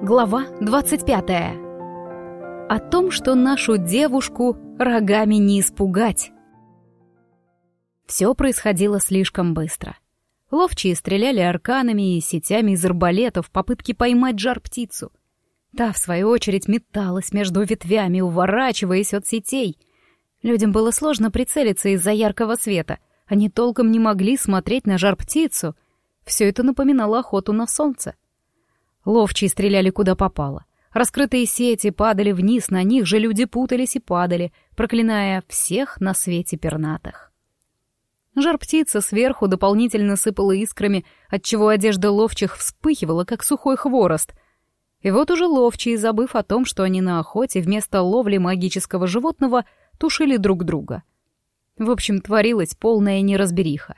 Глава 25. О том, что нашу девушку рогами не испугать. Все происходило слишком быстро. Ловчие стреляли арканами и сетями из арбалетов в попытке поймать жар-птицу. Та, в свою очередь, металась между ветвями, уворачиваясь от сетей. Людям было сложно прицелиться из-за яркого света. Они толком не могли смотреть на жар-птицу. Все это напоминало охоту на солнце. Ловчие стреляли куда попало. Раскрытые сети падали вниз, на них же люди путались и падали, проклиная всех на свете пернатых. Жар-птица сверху дополнительно сыпала искрами, отчего одежда ловчих вспыхивала, как сухой хворост. И вот уже ловчие, забыв о том, что они на охоте, вместо ловли магического животного тушили друг друга. В общем, творилась полная неразбериха.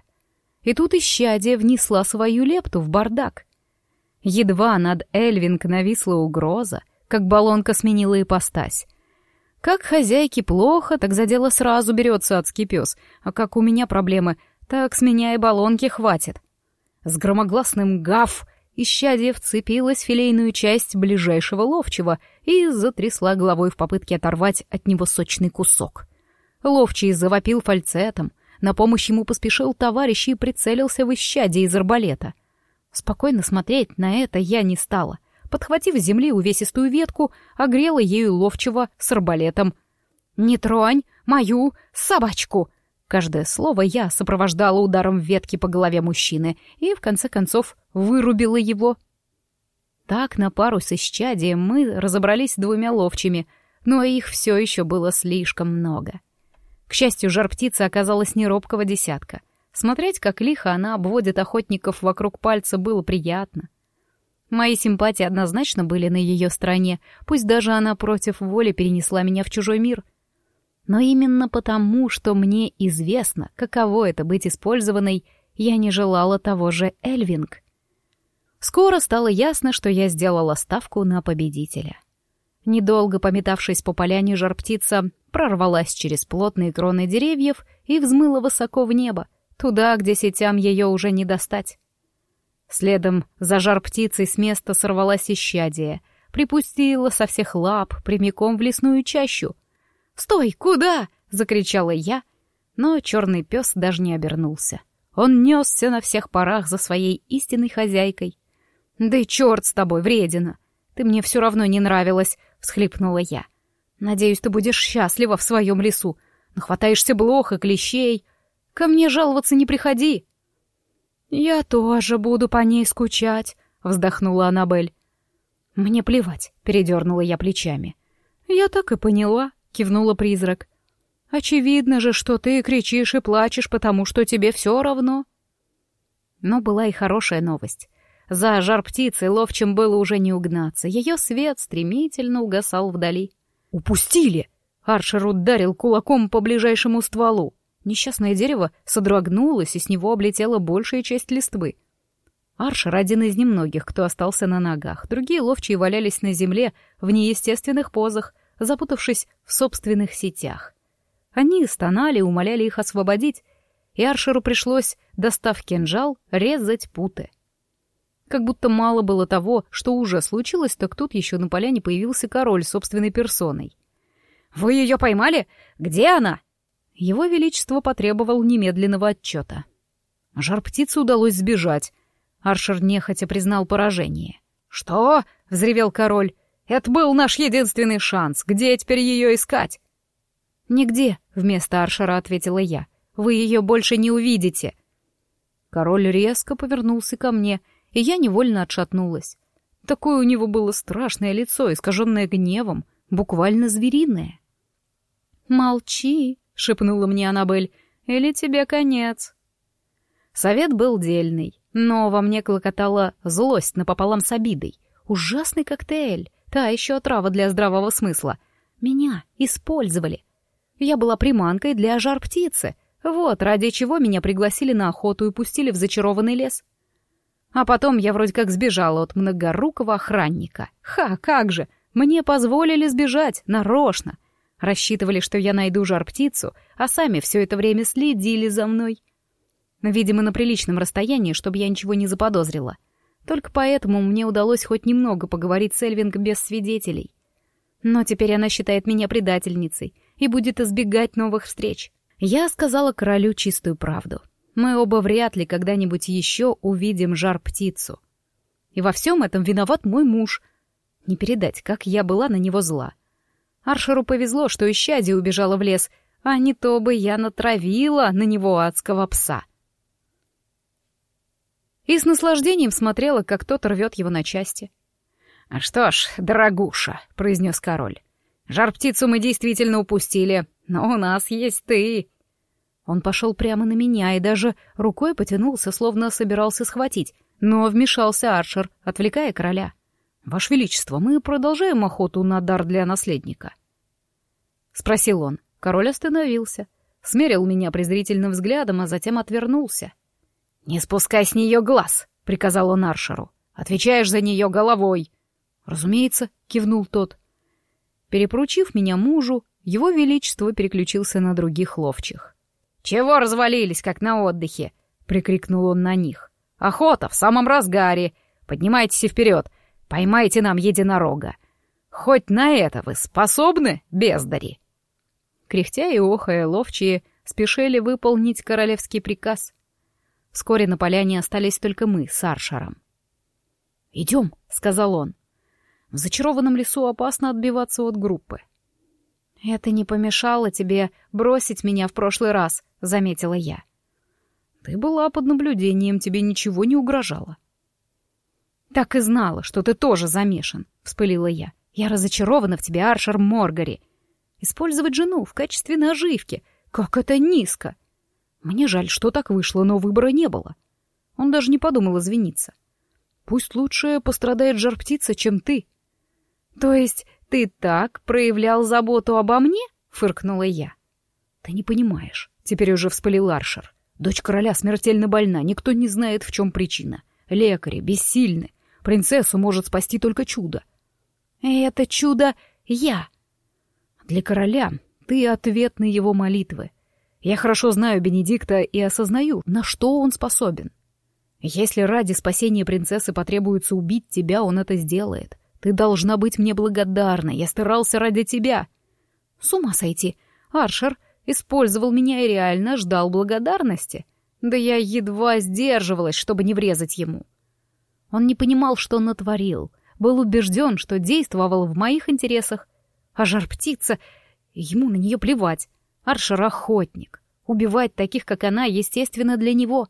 И тут исчадие внесла свою лепту в бардак — Едва над Эльвинг нависла угроза, как баллонка сменила ипостась. Как хозяйке плохо, так за дело сразу берется адский пес, а как у меня проблемы, так с меня и баллонки хватит. С громогласным «гав» исчадие вцепилась в филейную часть ближайшего ловчего и затрясла головой в попытке оторвать от него сочный кусок. Ловчий завопил фальцетом, на помощь ему поспешил товарищ и прицелился в исчадие из арбалета. Спокойно смотреть на это я не стала. Подхватив с земли увесистую ветку, огрела ею ловчего с арбалетом. «Не тронь мою собачку!» Каждое слово я сопровождала ударом ветки по голове мужчины и, в конце концов, вырубила его. Так на пару с исчадием мы разобрались с двумя ловчими, но их все еще было слишком много. К счастью, жар-птица оказалась не робкого десятка — Смотреть, как лихо она обводит охотников вокруг пальца, было приятно. Мои симпатии однозначно были на ее стороне, пусть даже она против воли перенесла меня в чужой мир. Но именно потому, что мне известно, каково это быть использованной, я не желала того же Эльвинг. Скоро стало ясно, что я сделала ставку на победителя. Недолго пометавшись по поляне, жар-птица прорвалась через плотные кроны деревьев и взмыла высоко в небо, Туда, где сетям ее уже не достать. Следом за жар птицей с места сорвалась исчадие, припустила со всех лап прямиком в лесную чащу. «Стой! Куда?» — закричала я, но черный пес даже не обернулся. Он несся на всех парах за своей истинной хозяйкой. «Да и черт с тобой, вредина! Ты мне все равно не нравилась!» — всхлипнула я. «Надеюсь, ты будешь счастлива в своем лесу. Нахватаешься блох и клещей, Ко мне жаловаться не приходи». «Я тоже буду по ней скучать», — вздохнула Аннабель. «Мне плевать», — передернула я плечами. «Я так и поняла», — кивнула призрак. «Очевидно же, что ты кричишь и плачешь, потому что тебе все равно». Но была и хорошая новость. За жар птицей ловчим было уже не угнаться. Ее свет стремительно угасал вдали. «Упустили!» — Аршер ударил кулаком по ближайшему стволу. Несчастное дерево содрогнулось, и с него облетела большая часть листвы. Аршер — один из немногих, кто остался на ногах. Другие ловчие валялись на земле в неестественных позах, запутавшись в собственных сетях. Они стонали, умоляли их освободить, и Аршеру пришлось, достав кинжал, резать путы. Как будто мало было того, что уже случилось, так тут еще на поляне появился король собственной персоной. «Вы ее поймали? Где она?» Его Величество потребовал немедленного отчета. Жар-птице удалось сбежать. Аршер нехотя признал поражение. «Что?» — взревел король. «Это был наш единственный шанс. Где теперь ее искать?» «Нигде», — вместо Аршера ответила я. «Вы ее больше не увидите». Король резко повернулся ко мне, и я невольно отшатнулась. Такое у него было страшное лицо, искаженное гневом, буквально звериное. «Молчи», — шепнула мне Аннабель, — «или тебе конец». Совет был дельный, но во мне клокотала злость напополам с обидой. Ужасный коктейль, та еще отрава для здравого смысла. Меня использовали. Я была приманкой для жар-птицы. Вот, ради чего меня пригласили на охоту и пустили в зачарованный лес. А потом я вроде как сбежала от многорукого охранника. Ха, как же! Мне позволили сбежать, нарочно. Рассчитывали, что я найду жар-птицу, а сами все это время следили за мной. Видимо, на приличном расстоянии, чтобы я ничего не заподозрила. Только поэтому мне удалось хоть немного поговорить с Эльвинг без свидетелей. Но теперь она считает меня предательницей и будет избегать новых встреч. Я сказала королю чистую правду. Мы оба вряд ли когда-нибудь еще увидим жар-птицу. И во всем этом виноват мой муж. Не передать, как я была на него зла. Аршеру повезло, что исчадие убежала в лес, а не то бы я натравила на него адского пса. И с наслаждением смотрела, как тот рвет его на части. «А «Что ж, дорогуша», — произнес король, — «жар-птицу мы действительно упустили, но у нас есть ты». Он пошел прямо на меня и даже рукой потянулся, словно собирался схватить, но вмешался Аршер, отвлекая короля. «Ваше Величество, мы продолжаем охоту на дар для наследника?» Спросил он. Король остановился, смерил меня презрительным взглядом, а затем отвернулся. «Не спускай с нее глаз!» — приказал он Аршеру. «Отвечаешь за нее головой!» «Разумеется», — кивнул тот. Перепоручив меня мужу, его величество переключился на других ловчих. «Чего развалились, как на отдыхе?» — прикрикнул он на них. «Охота в самом разгаре! Поднимайтесь вперед! Поймайте нам единорога! Хоть на это вы способны, бездари?» Кряхтя и охая, ловчие спешили выполнить королевский приказ. Вскоре на поляне остались только мы с Аршером. «Идем», — сказал он. «В зачарованном лесу опасно отбиваться от группы». «Это не помешало тебе бросить меня в прошлый раз», — заметила я. «Ты была под наблюдением, тебе ничего не угрожало». «Так и знала, что ты тоже замешан», — вспылила я. «Я разочарована в тебе, Аршер Моргари. Использовать жену в качестве наживки. Как это низко! Мне жаль, что так вышло, но выбора не было. Он даже не подумал извиниться. Пусть лучше пострадает жар-птица, чем ты. То есть ты так проявлял заботу обо мне? Фыркнула я. Ты не понимаешь. Теперь уже вспылил Аршер. Дочь короля смертельно больна, никто не знает, в чем причина. Лекари бессильны. Принцессу может спасти только чудо. И это чудо я. Для короля ты ответ на его молитвы. Я хорошо знаю Бенедикта и осознаю, на что он способен. Если ради спасения принцессы потребуется убить тебя, он это сделает. Ты должна быть мне благодарна, я старался ради тебя. С ума сойти. Аршер использовал меня и реально ждал благодарности. Да я едва сдерживалась, чтобы не врезать ему. Он не понимал, что натворил, был убежден, что действовал в моих интересах, а жар-птица... Ему на нее плевать. Аршер — охотник. Убивать таких, как она, естественно для него.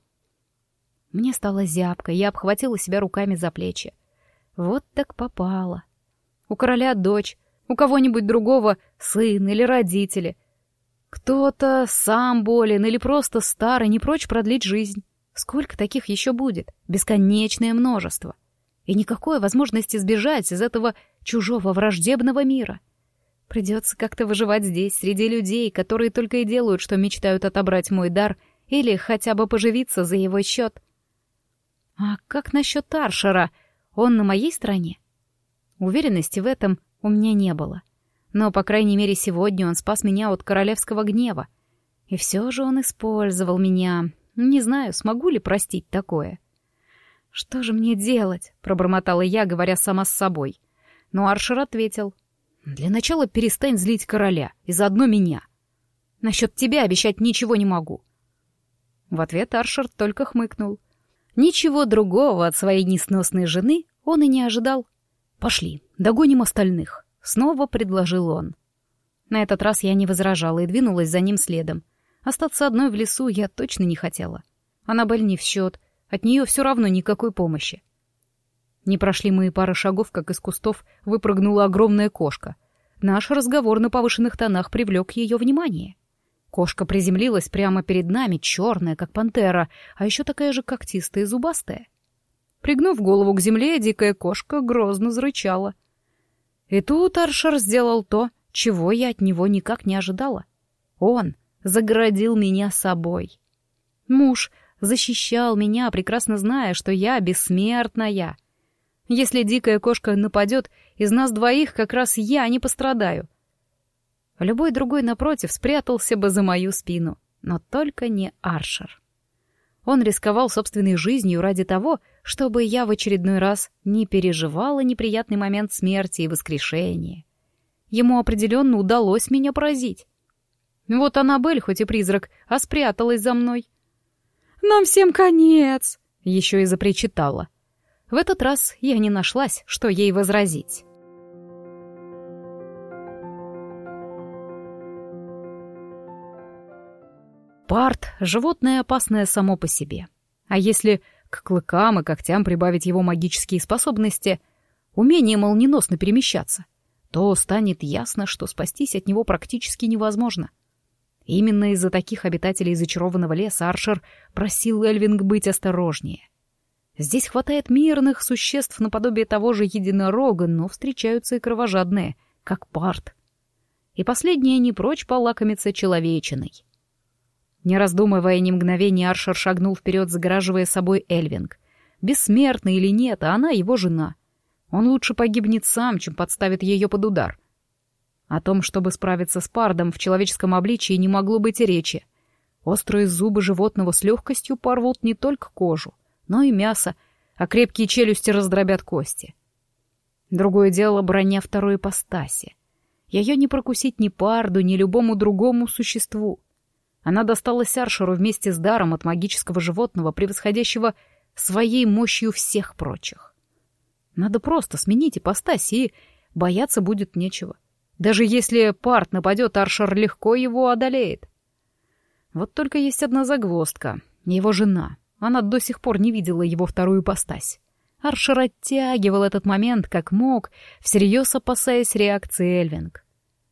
Мне стало зябко, я обхватила себя руками за плечи. Вот так попало. У короля дочь, у кого-нибудь другого сын или родители. Кто-то сам болен или просто старый, не прочь продлить жизнь. Сколько таких еще будет? Бесконечное множество. И никакой возможности сбежать из этого чужого враждебного мира. Придется как-то выживать здесь, среди людей, которые только и делают, что мечтают отобрать мой дар или хотя бы поживиться за его счет. А как насчет Аршера? Он на моей стороне? Уверенности в этом у меня не было. Но, по крайней мере, сегодня он спас меня от королевского гнева. И все же он использовал меня. Не знаю, смогу ли простить такое. «Что же мне делать?» — пробормотала я, говоря сама с собой. Но Аршер ответил. Для начала перестань злить короля и заодно меня. Насчет тебя обещать ничего не могу. В ответ Аршер только хмыкнул. Ничего другого от своей несносной жены он и не ожидал. «Пошли, догоним остальных», — снова предложил он. На этот раз я не возражала и двинулась за ним следом. Остаться одной в лесу я точно не хотела. Аннабель не в счет, от нее все равно никакой помощи. Не прошли мы и пары шагов, как из кустов выпрыгнула огромная кошка. Наш разговор на повышенных тонах привлек ее внимание. Кошка приземлилась прямо перед нами, черная, как пантера, а еще такая же когтистая и зубастая. Пригнув голову к земле, дикая кошка грозно зарычала. И тут Аршер сделал то, чего я от него никак не ожидала. Он загородил меня собой. Муж защищал меня, прекрасно зная, что я бессмертная — если дикая кошка нападет, из нас двоих как раз я не пострадаю. Любой другой, напротив, спрятался бы за мою спину, но только не Аршер. Он рисковал собственной жизнью ради того, чтобы я в очередной раз не переживала неприятный момент смерти и воскрешения. Ему определенно удалось меня поразить. Вот Аннабель, хоть и призрак, а спряталась за мной. «Нам всем конец!» — еще и запричитала. В этот раз я не нашлась, что ей возразить. Парт — животное опасное само по себе. А если к клыкам и когтям прибавить его магические способности, умение молниеносно перемещаться, то станет ясно, что спастись от него практически невозможно. Именно из-за таких обитателей зачарованного леса Аршер просил Эльвинг быть осторожнее. Здесь хватает мирных существ наподобие того же единорога, но встречаются и кровожадные, как парт. И последние не прочь полакомиться человечиной. Не раздумывая ни мгновения, Аршер шагнул вперед, загораживая собой Эльвинг. Бессмертна или нет, а она его жена. Он лучше погибнет сам, чем подставит ее под удар. О том, чтобы справиться с пардом в человеческом обличии, не могло быть и речи. Острые зубы животного с легкостью порвут не только кожу, но и мясо, а крепкие челюсти раздробят кости. Другое дело броня второй ипостаси. Ее не прокусить ни парду, ни любому другому существу. Она досталась Аршеру вместе с даром от магического животного, превосходящего своей мощью всех прочих. Надо просто сменить ипостась, и бояться будет нечего. Даже если парт нападет, Аршер легко его одолеет. Вот только есть одна загвоздка. Его жена. Она до сих пор не видела его вторую ипостась. Аршер оттягивал этот момент как мог, всерьез опасаясь реакции Эльвинг.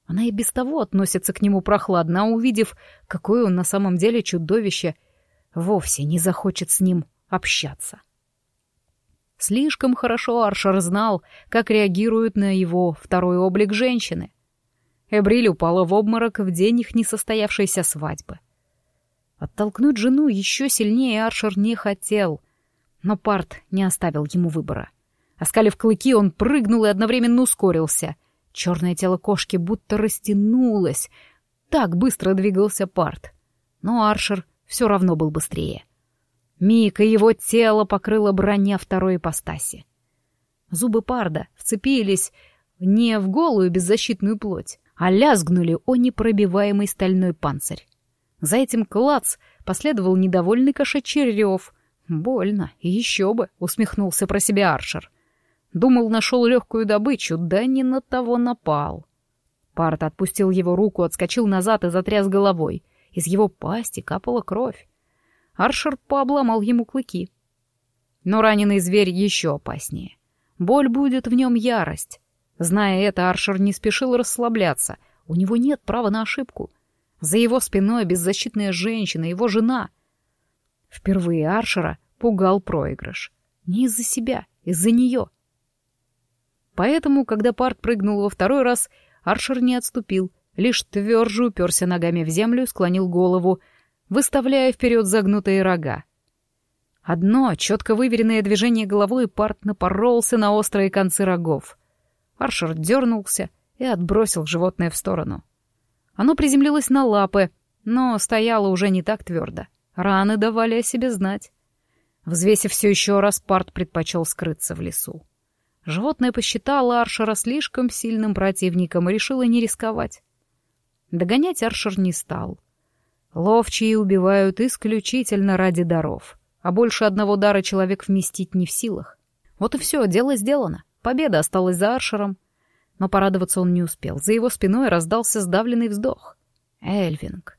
Она и без того относится к нему прохладно, а увидев, какое он на самом деле чудовище, вовсе не захочет с ним общаться. Слишком хорошо Аршер знал, как реагируют на его второй облик женщины. Эбриль упала в обморок в день их несостоявшейся свадьбы. Оттолкнуть жену еще сильнее Аршер не хотел, но Парт не оставил ему выбора. Оскалив клыки, он прыгнул и одновременно ускорился — Черное тело кошки будто растянулось. Так быстро двигался Парт. Но Аршер все равно был быстрее. Миг, и его тело покрыло броня второй ипостаси. Зубы Парда вцепились не в голую беззащитную плоть, а лязгнули о непробиваемый стальной панцирь. За этим клац последовал недовольный кошачий рев. «Больно, еще бы!» — усмехнулся про себя Аршер. Думал, нашел легкую добычу, да не на того напал. Парт отпустил его руку, отскочил назад и затряс головой. Из его пасти капала кровь. Аршер пообломал ему клыки. Но раненый зверь еще опаснее. Боль будет в нем ярость. Зная это, Аршер не спешил расслабляться. У него нет права на ошибку. За его спиной беззащитная женщина, его жена. Впервые Аршера пугал проигрыш. Не из-за себя, из-за нее — Поэтому, когда Парт прыгнул во второй раз, Аршер не отступил, лишь тверже уперся ногами в землю, склонил голову, выставляя вперед загнутые рога. Одно четко выверенное движение головой, Парт напоролся на острые концы рогов. Аршер дернулся и отбросил животное в сторону. Оно приземлилось на лапы, но стояло уже не так твердо. Раны давали о себе знать. Взвесив все еще раз, Парт предпочел скрыться в лесу. Животное посчитало Аршера слишком сильным противником и решило не рисковать. Догонять Аршер не стал. Ловчие убивают исключительно ради даров, а больше одного дара человек вместить не в силах. Вот и все, дело сделано. Победа осталась за Аршером. Но порадоваться он не успел. За его спиной раздался сдавленный вздох. Эльвинг.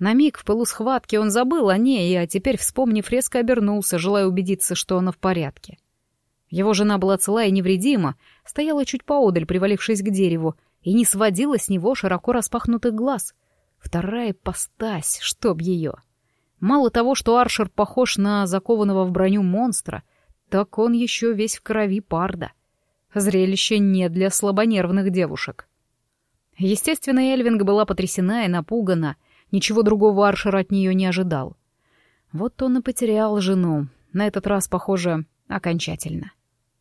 На миг в пылу схватки он забыл о ней, а теперь, вспомнив, резко обернулся, желая убедиться, что она в порядке. — его жена была цела и невредима, стояла чуть поодаль, привалившись к дереву, и не сводила с него широко распахнутых глаз. Вторая постась, чтоб ее. Мало того, что Аршер похож на закованного в броню монстра, так он еще весь в крови парда. Зрелище не для слабонервных девушек. Естественно, Эльвинг была потрясена и напугана, ничего другого Аршер от нее не ожидал. Вот он и потерял жену, на этот раз, похоже, окончательно.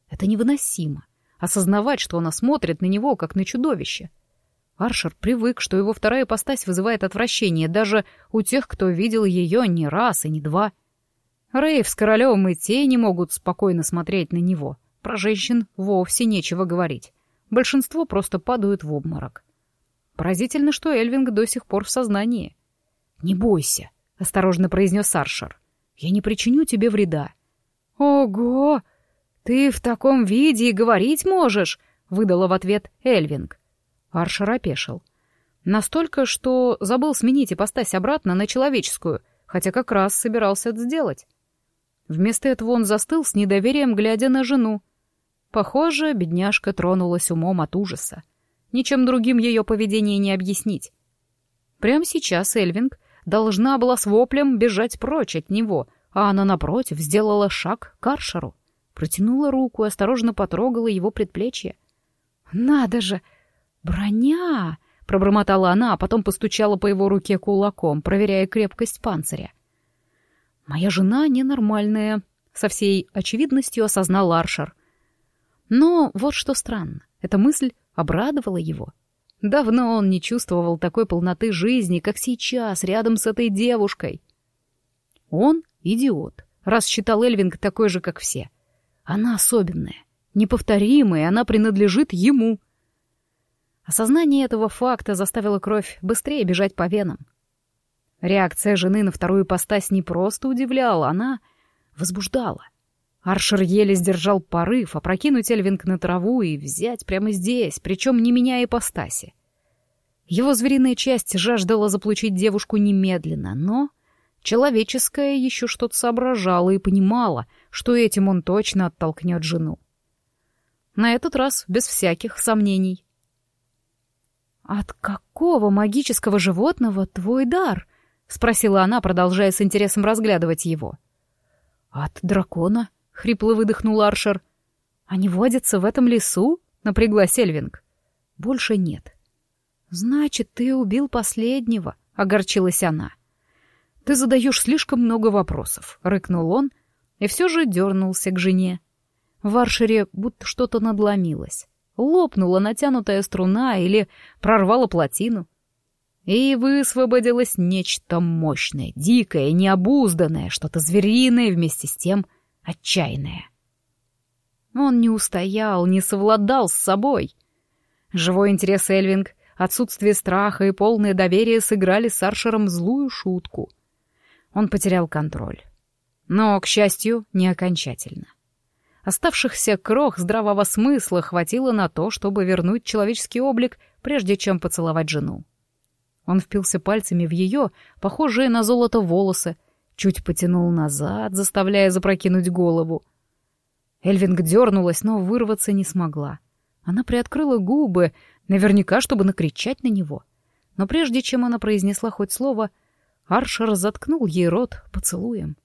Это невыносимо. Осознавать, что она смотрит на него, как на чудовище. Аршер привык, что его вторая ипостась вызывает отвращение даже у тех, кто видел ее не раз и не два. Рейв с королем и те не могут спокойно смотреть на него. Про женщин вовсе нечего говорить. Большинство просто падают в обморок. Поразительно, что Эльвинг до сих пор в сознании. «Не бойся», — осторожно произнес Аршер. «Я не причиню тебе вреда». «Ого! Ты в таком виде и говорить можешь!» — выдала в ответ Эльвинг. Аршер опешил. Настолько, что забыл сменить ипостась обратно на человеческую, хотя как раз собирался это сделать. Вместо этого он застыл с недоверием, глядя на жену. Похоже, бедняжка тронулась умом от ужаса. Ничем другим ее поведение не объяснить. Прямо сейчас Эльвинг должна была с воплем бежать прочь от него, а она, напротив, сделала шаг к Аршеру, протянула руку и осторожно потрогала его предплечье. «Надо же! Броня!» — пробормотала она, а потом постучала по его руке кулаком, проверяя крепкость панциря. Моя жена ненормальная, со всей очевидностью осознал Аршер. Но вот что странно, эта мысль обрадовала его. Давно он не чувствовал такой полноты жизни, как сейчас, рядом с этой девушкой. Он идиот, раз считал Эльвинг такой же, как все. Она особенная, неповторимая, она принадлежит ему. Осознание этого факта заставило кровь быстрее бежать по венам. Реакция жены на вторую постась не просто удивляла, она возбуждала. Аршер еле сдержал порыв опрокинуть Эльвинг на траву и взять прямо здесь, причем не меняя ипостаси. Его звериная часть жаждала заполучить девушку немедленно, но человеческая еще что-то соображала и понимала, что этим он точно оттолкнет жену. На этот раз без всяких сомнений. «От какого магического животного твой дар?» — спросила она, продолжая с интересом разглядывать его. «От дракона», — хрипло выдохнул Аршер. «Они водятся в этом лесу?» — напрягла Сельвинг. «Больше нет». «Значит, ты убил последнего», — огорчилась она. «Ты задаешь слишком много вопросов», — рыкнул он, и все же дернулся к жене. В Аршере будто что-то надломилось. Лопнула натянутая струна или прорвала плотину и высвободилось нечто мощное, дикое, необузданное, что-то звериное, вместе с тем отчаянное. Он не устоял, не совладал с собой. Живой интерес Эльвинг, отсутствие страха и полное доверие сыграли с Аршером злую шутку. Он потерял контроль. Но, к счастью, не окончательно. Оставшихся крох здравого смысла хватило на то, чтобы вернуть человеческий облик, прежде чем поцеловать жену. Он впился пальцами в ее, похожие на золото волосы, чуть потянул назад, заставляя запрокинуть голову. Эльвинг дернулась, но вырваться не смогла. Она приоткрыла губы, наверняка, чтобы накричать на него. Но прежде чем она произнесла хоть слово, Аршер заткнул ей рот поцелуем.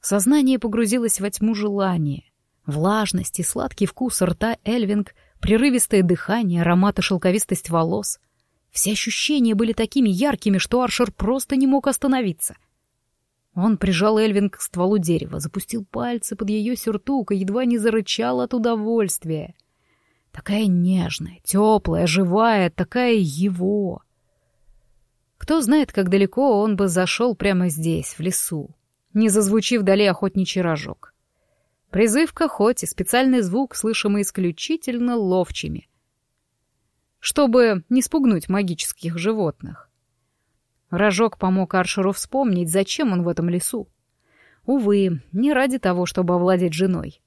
Сознание погрузилось во тьму желания. Влажность и сладкий вкус рта Эльвинг, прерывистое дыхание, аромат и шелковистость волос — все ощущения были такими яркими, что Аршер просто не мог остановиться. Он прижал Эльвин к стволу дерева, запустил пальцы под ее сюртук и едва не зарычал от удовольствия. Такая нежная, теплая, живая, такая его. Кто знает, как далеко он бы зашел прямо здесь, в лесу, не зазвучив вдали охотничий рожок. Призыв к охоте, специальный звук, слышимый исключительно ловчими — чтобы не спугнуть магических животных. Рожок помог Аршеру вспомнить, зачем он в этом лесу. Увы, не ради того, чтобы овладеть женой.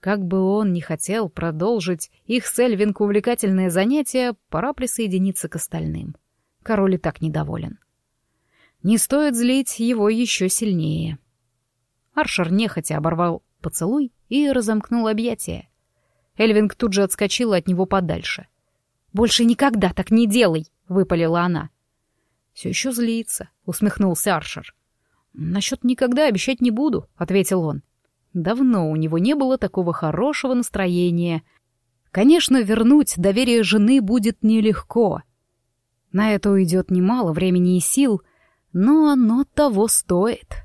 Как бы он ни хотел продолжить их с Эльвинг увлекательное занятие, пора присоединиться к остальным. Король и так недоволен. Не стоит злить его еще сильнее. Аршер нехотя оборвал поцелуй и разомкнул объятия. Эльвинг тут же отскочила от него подальше. «Больше никогда так не делай!» — выпалила она. «Все еще злится», — усмехнулся Аршер. «Насчет никогда обещать не буду», — ответил он. Давно у него не было такого хорошего настроения. Конечно, вернуть доверие жены будет нелегко. На это уйдет немало времени и сил, но оно того стоит.